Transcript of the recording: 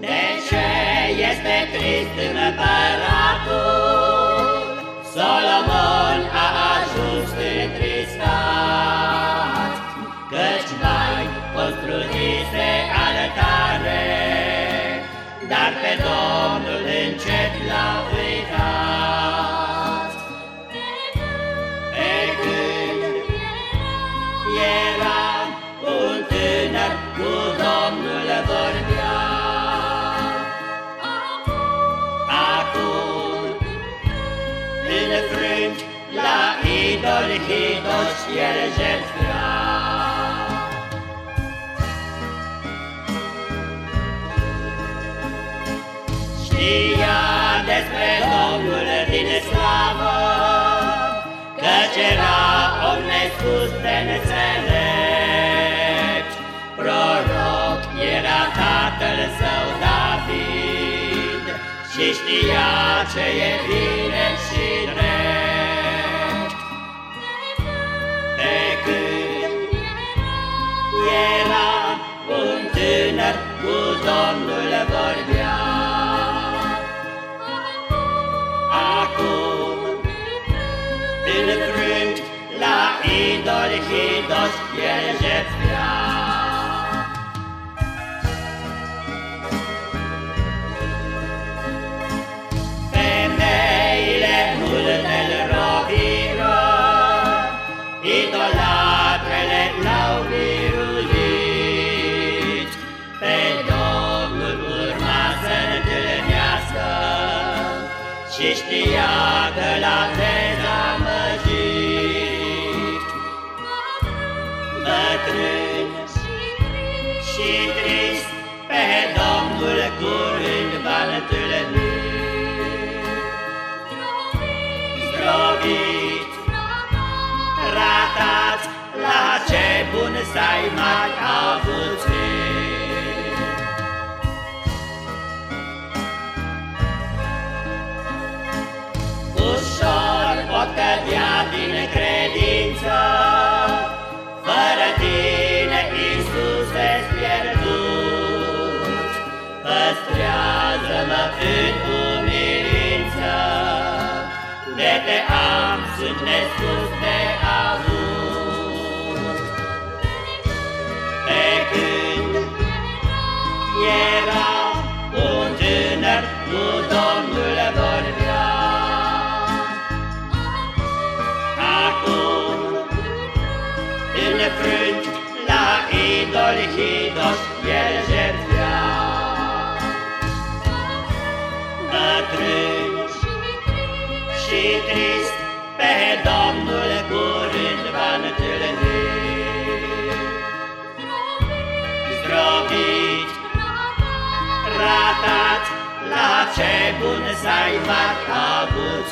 De ce este trist împăratul? Solomon a ajuns întristat, Căci mai construise altare, Dar pe Domnul încet l-a uitat. Idol hidos el jertfea. Știa despre Domnul din slavă, Căci era om nespus de înțelept. Proroc era tatăl său David Și știa ce e bine era un tânăr cu Domnul vorbea, Acum, înfrânt la idol hidos, el jertfea. Femeile multele robiră, idolatrele Și știa că l-a dezamăgit. Bătrân și trist, pe Domnul curând va întâlni. Zdrobit, ratat, la ce bun să-ai mai avut Păstrează-mă în umilință, De te am sunt nespus de avut. Pe când era un tânăr, cu Domnul vorbea, Acum, înfrânt la idol hidos, el jertfea. Bătrân și trist, pe Domnul curând va întâlni. Zdrobit, ratat, la ce bun să-ai mai avut